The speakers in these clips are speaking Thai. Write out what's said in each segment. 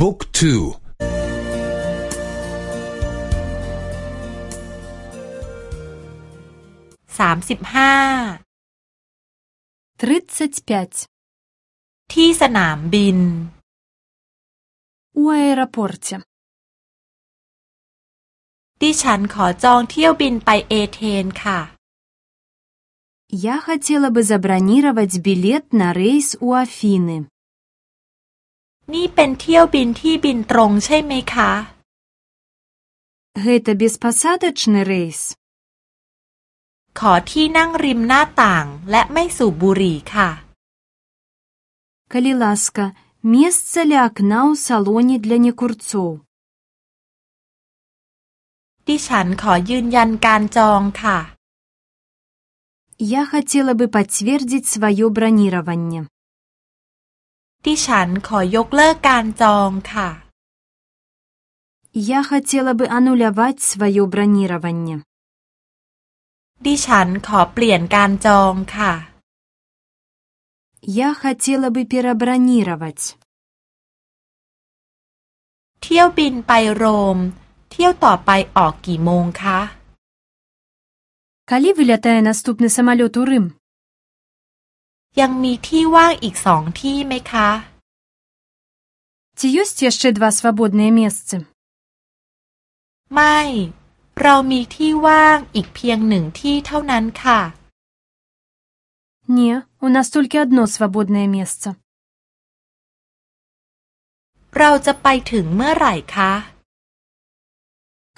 บุ๊กทูสามสิบห้าที่สนามบิน У аэропорте. ดิฉันขอจองเที่ยวบินไปเอเธนค่ะ Я хотела бы забронировать билет на рейс у Афины. นี่เป็นเที่ยวบินที่บินตรงใช่ไหมคะ Гэта беспосадочный рейс. ขอที่นั่งริมหน้าต่างและไม่สูบบุหรี่ค่ะ Калі ласка, месца ля акна ў салоне для некурцоў. ดิฉันขอยืนยันการจองค่ะ Я хотела бы подтвердить свое бронирование. ดิฉันขอยกเลิกการจองค่ะ Я хотела бы аннулявать свое бронирование. ดิฉันขอเปลี่ยนการจองค่ะ Я хотела бы перебронировать. เที่ยวบินไปโรม เที่ยวต่อไปออกกี่โมงคะ Калі вылятае наступны самалёт у Рым? ยังมีที่ว่างอีกสองที่ไหมคะ Ці ёсць яшчэ два свабодныя месцы? ไม่ เรามีที่ว่างอีกเพียงหนึ่งที่เท่านั้นค่ะ Не, у нас толькі адно свабоднае месца. เราจะไปถึงเมื่อไหร่คะ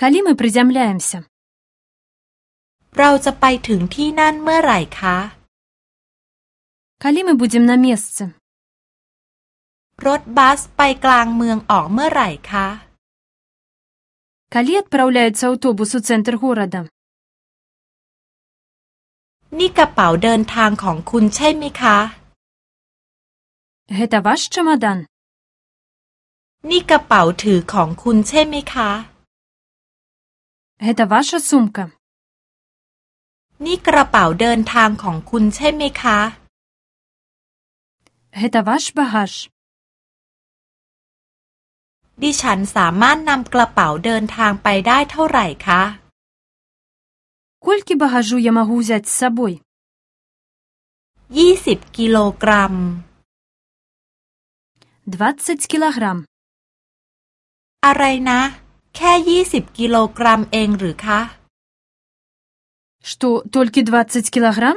Калі мы прызямляемся? เราจะไปถึงที่นั่นเมื่อไหร่คะ Калі мы будзем на месцы? รถบัสไปกลางเมืองออกเมื่อไหร่คะ Калі адпраўляецца аўтобус у цэнтр горада? นี่กระเป๋าเดินทางของคุณใช่ไหมคะ Гэта ваш чамадан? นี่กระเป๋าถือของคุณใช่ไหมคะ Гэта ваша сумка? นี่กระเป๋าเดินทางของคุณใช่ไหมคะ Гэта ваш багаж? ดิฉันสามารถนำกระเป๋าเดินทางไปได้เท่าไหร่คะ Колькі багажу я магу ўзяць з сабой? ยี่สิบกิโลกรัม 20 кілаграм. อะไรนะ แค่ยี่สิบกิโลกรัมเองหรือคะ Што, толькі 20 кілаграм?